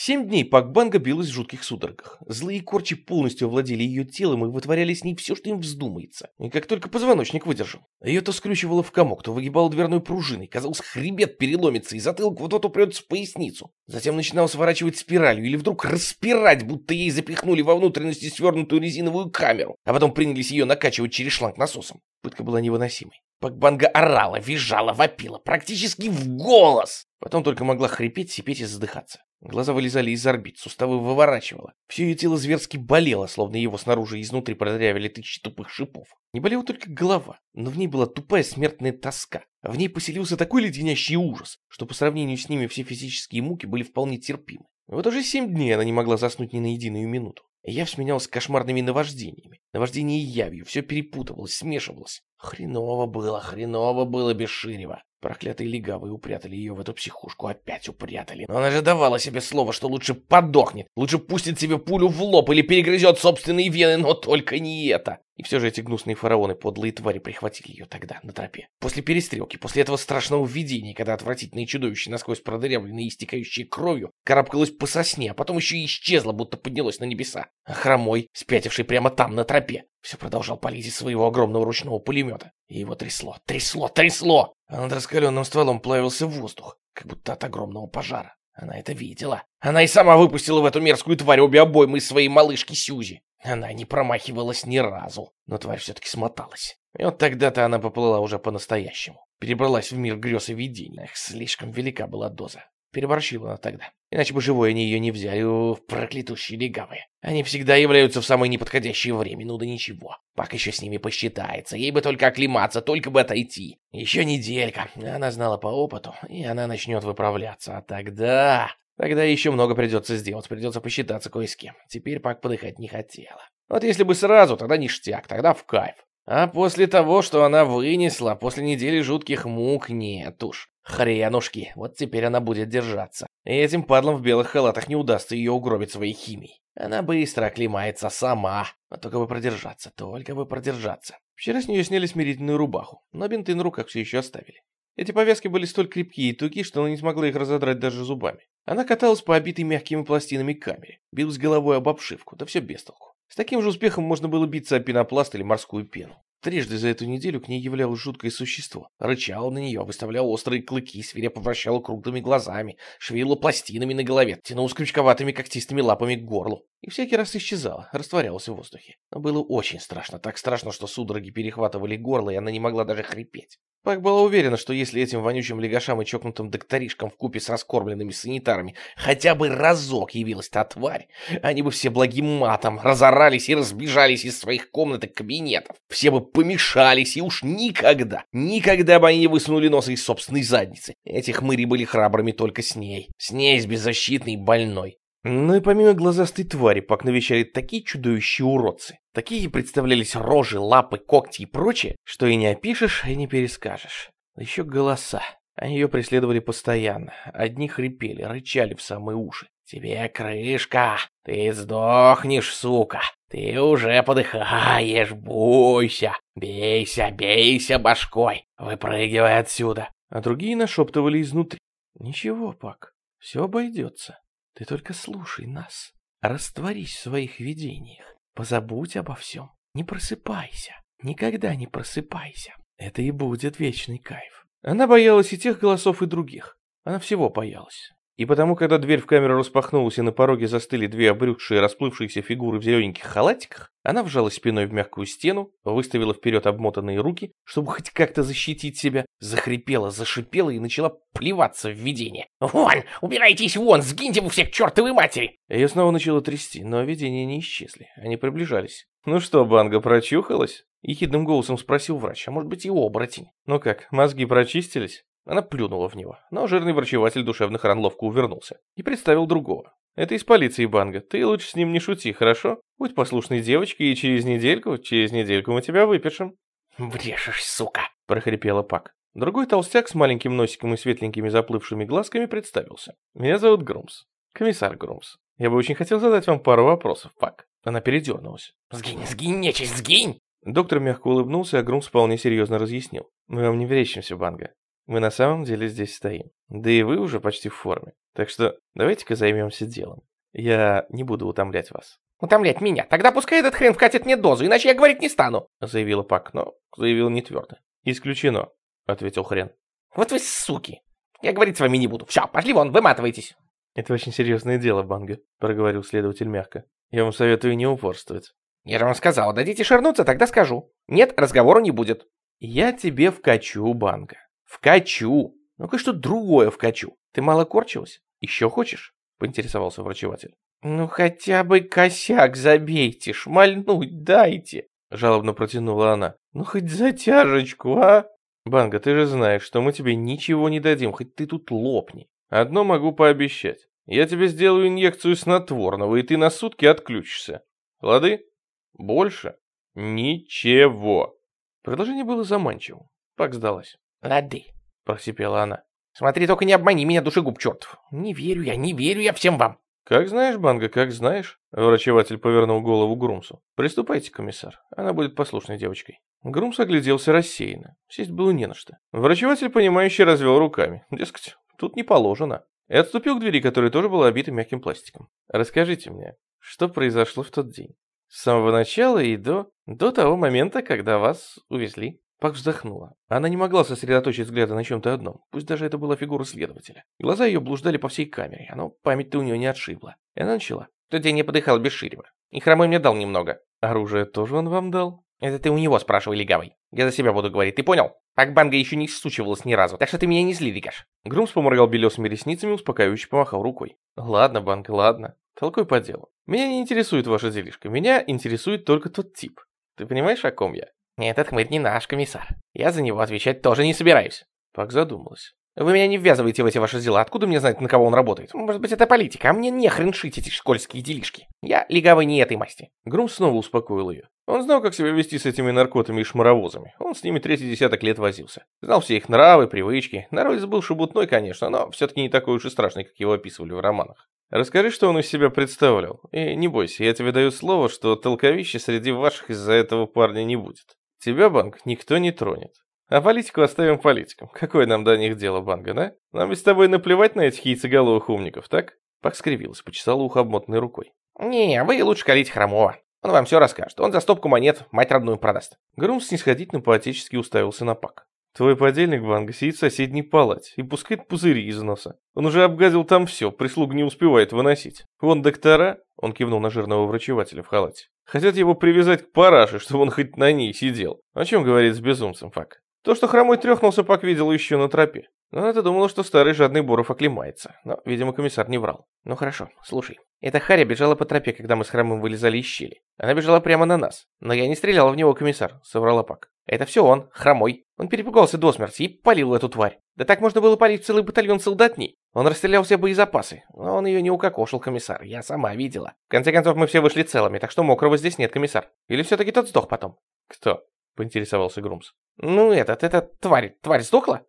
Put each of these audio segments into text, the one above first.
Семь дней Пак Банга билась в жутких судорогах. Злые корчи полностью овладели ее телом и вытворяли с ней все, что им вздумается. И как только позвоночник выдержал. Ее то скрючивало в комок, то выгибало дверной пружиной. Казалось, хребет переломится, и затылок вот-вот упрется в поясницу. Затем начинал сворачивать спиралью или вдруг распирать, будто ей запихнули во внутренности свернутую резиновую камеру, а потом принялись ее накачивать через шланг насосом. Пытка была невыносимой. Пакбанга орала, визжала, вопила, практически в голос. Потом только могла хрипеть, сипеть и задыхаться. Глаза вылезали из орбит, суставы выворачивало. Все ее тело зверски болело, словно его снаружи и изнутри продырявили тысячи тупых шипов. Не болела только голова, но в ней была тупая смертная тоска. В ней поселился такой леденящий ужас, что по сравнению с ними все физические муки были вполне терпимы. Вот уже семь дней она не могла заснуть ни на единую минуту. Явь сменялась кошмарными наваждениями. Наваждение явью, все перепутывалось, смешивалось. Хреново было, хреново было без Ширева. Проклятые легавые упрятали ее в эту психушку, опять упрятали. Но она же давала себе слово, что лучше подохнет, лучше пустит себе пулю в лоб или перегрызет собственные вены, но только не это. И все же эти гнусные фараоны, подлые твари, прихватили ее тогда, на тропе. После перестрелки, после этого страшного видения, когда отвратительные чудовища, насквозь продырявленные и истекающие кровью, карабкалось по сосне, а потом еще и исчезло, будто поднялось на небеса. А хромой, спятивший прямо там, на тропе, все продолжал палить из своего огромного ручного пулемета. И его трясло, трясло, трясло! А над раскаленным стволом плавился воздух, как будто от огромного пожара. Она это видела. Она и сама выпустила в эту мерзкую тварь обе обоймы из своей малышки Сюзи. Она не промахивалась ни разу, но тварь все-таки смоталась. И вот тогда-то она поплыла уже по-настоящему. Перебралась в мир грез и видений. Эх, слишком велика была доза. Переборщила она тогда. Иначе бы живой они ее не взяли, ух, проклятущие легавые. Они всегда являются в самое неподходящее время, ну да ничего. Пак еще с ними посчитается, ей бы только оклематься, только бы отойти. Еще неделька, она знала по опыту, и она начнет выправляться, а тогда... Тогда еще много придется сделать, придется посчитаться кое с кем. Теперь Пак подыхать не хотела. Вот если бы сразу, тогда ништяк, тогда в кайф. А после того, что она вынесла, после недели жутких мук, нет уж. Хренушки, вот теперь она будет держаться. И этим падлам в белых халатах не удастся ее угробить своей химией. Она быстро оклемается сама. Но только бы продержаться, только бы продержаться. Вчера с нее сняли смирительную рубаху, но бинты на руках все еще оставили. Эти повязки были столь крепкие и тугие, что она не смогла их разодрать даже зубами. Она каталась по обитой мягкими пластинами камере, билась головой об обшивку, да все без толку. С таким же успехом можно было биться о пенопласт или морскую пену. Трижды за эту неделю к ней являлось жуткое существо. Рычало на нее, выставляло острые клыки, свирепо вращало круглыми глазами, шевелило пластинами на голове, тянуло с крючковатыми когтистыми лапами к горлу. И всякий раз исчезало, растворялось в воздухе. Но было очень страшно, так страшно, что судороги перехватывали горло, и она не могла даже хрипеть. Пак была уверена, что если этим вонючим легашам и чокнутым докторишкам купе с раскормленными санитарами хотя бы разок явилась та тварь, они бы все благим матом разорались и разбежались из своих комнат и кабинетов. Все бы помешались, и уж никогда, никогда бы они не высунули носа из собственной задницы. Эти хмыри были храбрыми только с ней. С ней, с беззащитной больной. Ну и помимо глазастой твари, Пак навещали такие чудовищные уродцы. Такие представлялись рожи, лапы, когти и прочее, что и не опишешь, и не перескажешь. Еще голоса. Они ее преследовали постоянно. Одни хрипели, рычали в самые уши. «Тебе крышка! Ты сдохнешь, сука! Ты уже подыхаешь, бойся! Бейся, бейся башкой! Выпрыгивай отсюда!» А другие нашептывали изнутри. «Ничего, Пак, все обойдется». Ты только слушай нас. Растворись в своих видениях. Позабудь обо всем. Не просыпайся. Никогда не просыпайся. Это и будет вечный кайф. Она боялась и тех голосов, и других. Она всего боялась. И потому, когда дверь в камеру распахнулась и на пороге застыли две обрюкшие расплывшиеся фигуры в зелененьких халатиках, она вжалась спиной в мягкую стену, выставила вперед обмотанные руки, чтобы хоть как-то защитить себя, захрипела, зашипела и начала плеваться в видение. «Вон! Убирайтесь вон! Сгиньте вы все к чертовой матери!» Ее снова начало трясти, но видения не исчезли, они приближались. «Ну что, Банга, прочухалась?» Ехидным голосом спросил врач, а может быть и оборотень. «Ну как, мозги прочистились?» Она плюнула в него, но жирный врачеватель душевных ран ловко увернулся и представил другого. «Это из полиции Банга. Ты лучше с ним не шути, хорошо? Будь послушной девочкой, и через недельку, через недельку мы тебя выпишем». «Брешешь, сука!» – прохрипела Пак. Другой толстяк с маленьким носиком и светленькими заплывшими глазками представился. «Меня зовут Грумс. Комиссар Грумс. Я бы очень хотел задать вам пару вопросов, Пак». Она передернулась. «Сгинь, сгинь, нечисть, сгинь!» Доктор мягко улыбнулся, а Грумс вполне серьезно разъяснил. «Мы вам не верещимся, Банга. Мы на самом деле здесь стоим. Да и вы уже почти в форме. Так что давайте-ка займемся делом. Я не буду утомлять вас. Утомлять меня? Тогда пускай этот хрен вкатит мне дозу, иначе я говорить не стану. Заявила Пак, но заявил не твердо. Исключено, ответил хрен. Вот вы суки. Я говорить с вами не буду. Все, пошли вон, выматывайтесь. Это очень серьезное дело, Банга, проговорил следователь мягко. Я вам советую не упорствовать. Я же вам сказал, дадите шернуться, тогда скажу. Нет, разговора не будет. Я тебе вкачу, Банга. Вкачу. Ну-ка что другое вкачу. Ты мало корчилась? Еще хочешь? Поинтересовался врачеватель. Ну хотя бы косяк забейте, шмальнуть дайте. Жалобно протянула она. Ну хоть затяжечку, а? Банга, ты же знаешь, что мы тебе ничего не дадим, хоть ты тут лопни. Одно могу пообещать. Я тебе сделаю инъекцию снотворного, и ты на сутки отключишься. Лады? Больше? Ничего. Предложение было заманчивым. Пак сдалась. Лады, просипела она. Смотри, только не обмани меня, душегуб чертов. Не верю я, не верю я всем вам. Как знаешь, Банга, как знаешь. Врачеватель повернул голову Грумсу. Приступайте, комиссар. Она будет послушной девочкой. Грумс огляделся рассеянно. Сесть было не на что. Врачеватель, понимающе развел руками. Дескать, тут не положено. И отступил к двери, которая тоже была обита мягким пластиком. Расскажите мне, что произошло в тот день? С самого начала и до... до того момента, когда вас увезли. Пак вздохнула. Она не могла сосредоточить взгляды на чем-то одном, пусть даже это была фигура следователя. Глаза ее блуждали по всей камере, но память-то у нее не отшибла. И она начала. Тот день я подыхал без Ширева. И хромой мне дал немного. Оружие тоже он вам дал? Это ты у него спрашивай, легавый. Я за себя буду говорить, ты понял? Так банга еще не сучивалась ни разу, так что ты меня не зли, Лигаш. Грумс поморгал белесыми ресницами, успокаивающе помахал рукой. Ладно, банга, ладно. Толкуй по делу. Меня не интересует ваша делишка, меня интересует только тот тип. Ты понимаешь, о ком я? Этот хмырь не наш комиссар. Я за него отвечать тоже не собираюсь. Пак задумалась. Вы меня не ввязываете в эти ваши дела. Откуда мне знать, на кого он работает? Может быть, это политика, а мне не хрен шить эти скользкие делишки. Я легавый не этой масти. Грум снова успокоил ее. Он знал, как себя вести с этими наркотами и шмаровозами. Он с ними третий десяток лет возился. Знал все их нравы, привычки. Народ был шебутной, конечно, но все-таки не такой уж и страшный, как его описывали в романах. Расскажи, что он из себя представлял. И не бойся, я тебе даю слово, что толковища среди ваших из-за этого парня не будет. Тебя, банк, никто не тронет. А политику оставим политикам. Какое нам до них дело, Банга, да? Нам ведь с тобой наплевать на этих яйцеголовых умников, так? Пак скривился, почесал ухо обмотанной рукой. Не, вы лучше колите Хромова. Он вам все расскажет. Он за стопку монет мать родную продаст. Грум снисходительно поотечески уставился на Пак. Твой подельник Банга сидит в соседней палате и пускает пузыри из носа. Он уже обгадил там все, прислуга не успевает выносить. Вон доктора, он кивнул на жирного врачевателя в халате, хотят его привязать к параше, чтобы он хоть на ней сидел. О чем говорит с безумцем Фак? То, что хромой трехнулся, Пак видел еще на тропе. Она-то думала, что старый жадный Боров оклемается. Но, видимо, комиссар не врал. Ну хорошо, слушай. Эта Харя бежала по тропе, когда мы с хромым вылезали из щели. Она бежала прямо на нас. Но я не стреляла в него, комиссар, соврала Пак. Это все он, хромой. Он перепугался до смерти и полил эту тварь. Да так можно было полить целый батальон солдатней. Он расстрелял все боезапасы. Но он ее не укокошил, комиссар. Я сама видела. В конце концов, мы все вышли целыми, так что мокрого здесь нет, комиссар. Или все-таки тот сдох потом? Кто? Поинтересовался Грумс. Ну, этот, этот тварь, тварь сдохла?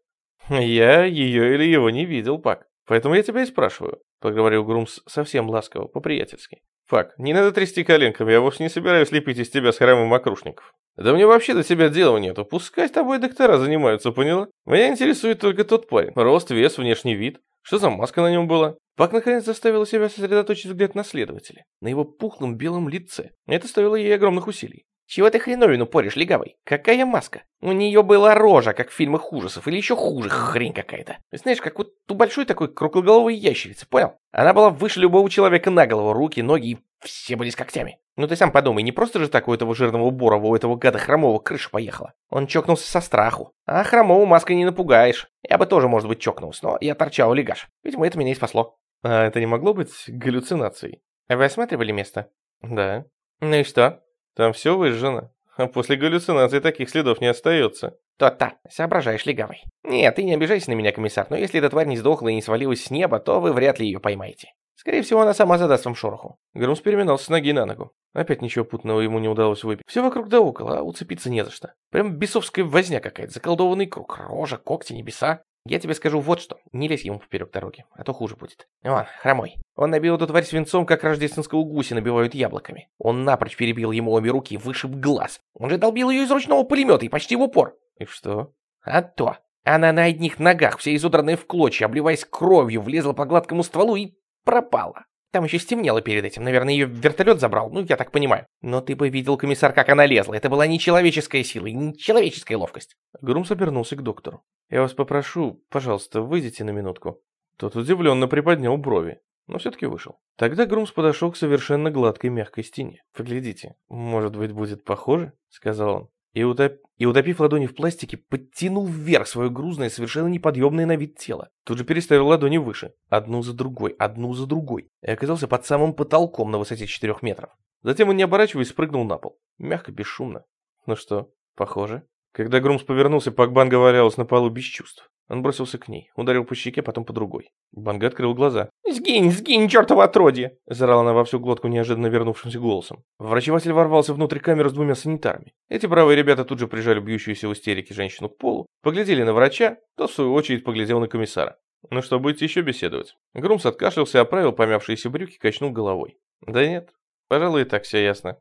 Я ее или его не видел, Пак. Поэтому я тебя и спрашиваю. Поговорил Грумс совсем ласково, по-приятельски. Фак, не надо трясти коленками, я вовсе не собираюсь лепить из тебя с храмом мокрушников. Да мне вообще до тебя дела нету, пускай тобой доктора занимаются, поняла? Меня интересует только тот парень. Рост, вес, внешний вид. Что за маска на нем была? Пак наконец заставила себя сосредоточить взгляд на следователя, на его пухлом белом лице. Это стоило ей огромных усилий. Чего ты хреновину поришь, легавый? Какая маска? У нее была рожа, как в фильмах ужасов, или еще хуже, хрень какая-то. Знаешь, как вот у большой такой круглоголовой ящерицы, понял? Она была выше любого человека на голову, руки, ноги, и все были с когтями. Ну ты сам подумай, не просто же так у этого жирного Борова, у этого гада хромого крыша поехала. Он чокнулся со страху. А хромого маской не напугаешь. Я бы тоже, может быть, чокнулся, но я торчал легаш. Видимо, это меня и спасло. А это не могло быть галлюцинацией? Вы осматривали место? Да. Ну и что? Там все выжжено. А после галлюцинаций таких следов не остается. То-то, соображаешь, легавый. Нет, ты не обижайся на меня, комиссар, но если эта тварь не сдохла и не свалилась с неба, то вы вряд ли ее поймаете. Скорее всего, она сама задаст вам шороху. Грумс переминался с ноги на ногу. Опять ничего путного ему не удалось выпить. Все вокруг да около, а уцепиться не за что. Прям бесовская возня какая-то, заколдованный круг. Рожа, когти, небеса. Я тебе скажу вот что, не лезь ему поперек дороги, а то хуже будет. Вон, хромой. Он набил эту тварь свинцом, как рождественского гуся набивают яблоками. Он напрочь перебил ему обе руки, вышиб глаз. Он же долбил ее из ручного пулемета и почти в упор. И что? А то. Она на одних ногах, вся изодранная в клочья, обливаясь кровью, влезла по гладкому стволу и пропала. Там еще стемнело перед этим, наверное, ее вертолет забрал, ну, я так понимаю. Но ты бы видел, комиссар, как она лезла. Это была не человеческая сила и не человеческая ловкость. Грумс обернулся к доктору. «Я вас попрошу, пожалуйста, выйдите на минутку». Тот удивленно приподнял брови, но все-таки вышел. Тогда Грумс подошел к совершенно гладкой мягкой стене. «Поглядите, может быть, будет похоже?» — сказал он и, утоп... и утопив ладони в пластике, подтянул вверх свое грузное, совершенно неподъемное на вид тело. Тут же переставил ладони выше, одну за другой, одну за другой, и оказался под самым потолком на высоте 4 метров. Затем он, не оборачиваясь, спрыгнул на пол. Мягко, бесшумно. Ну что, похоже? Когда Грумс повернулся, Пакбанга валялась на полу без чувств. Он бросился к ней, ударил по щеке, потом по другой. Банга открыл глаза. «Сгинь, сгинь, чертово отродье!» Зарала она во всю глотку неожиданно вернувшимся голосом. Врачеватель ворвался внутрь камеры с двумя санитарами. Эти бравые ребята тут же прижали бьющуюся в истерике женщину к полу, поглядели на врача, тот в свою очередь поглядел на комиссара. «Ну что, будете еще беседовать?» Грумс откашлялся, оправил помявшиеся брюки, качнул головой. «Да нет, пожалуй, и так все ясно.